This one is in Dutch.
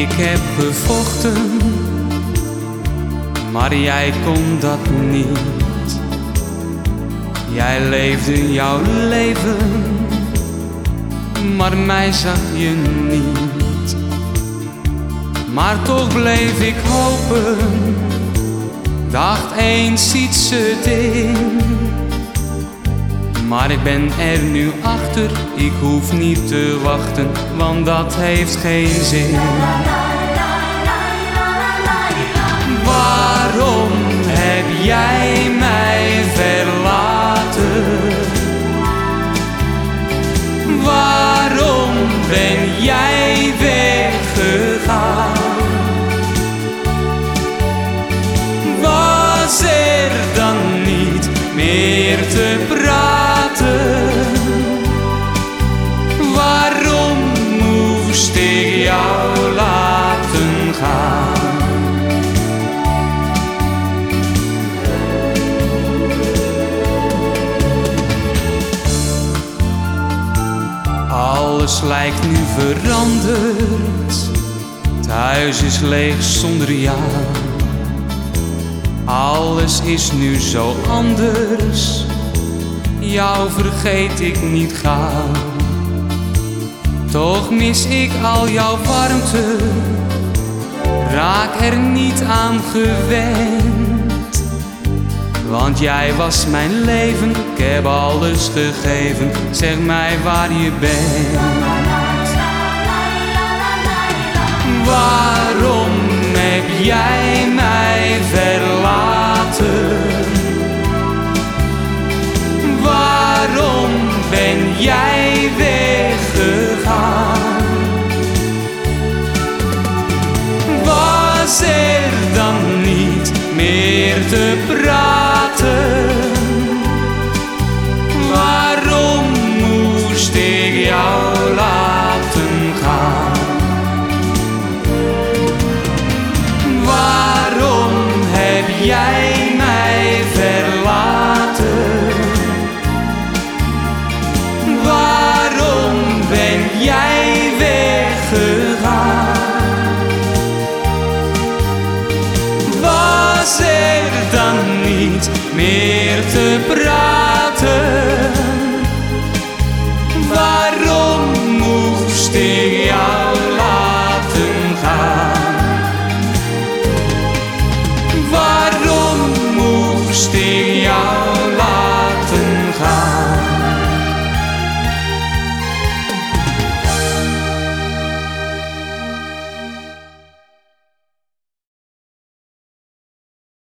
Ik heb gevochten, maar jij kon dat niet. Jij leefde jouw leven, maar mij zag je niet. Maar toch bleef ik hopen, dacht eens iets het in. Maar ik ben er nu achter, ik hoef niet te wachten, want dat heeft geen zin. Jou laten gaan? Alles lijkt nu veranderd. Het huis is leeg zonder jou. Alles is nu zo anders. Jou vergeet ik niet gauw. Toch mis ik al jouw warmte. Raak er niet aan gewend. Want jij was mijn leven, ik heb alles gegeven. Zeg mij waar je bent. Waarom heb jij mij verlaten? Waarom ben jij Was er dan niet meer te praten? Waarom moest ik jou niet meer te praten?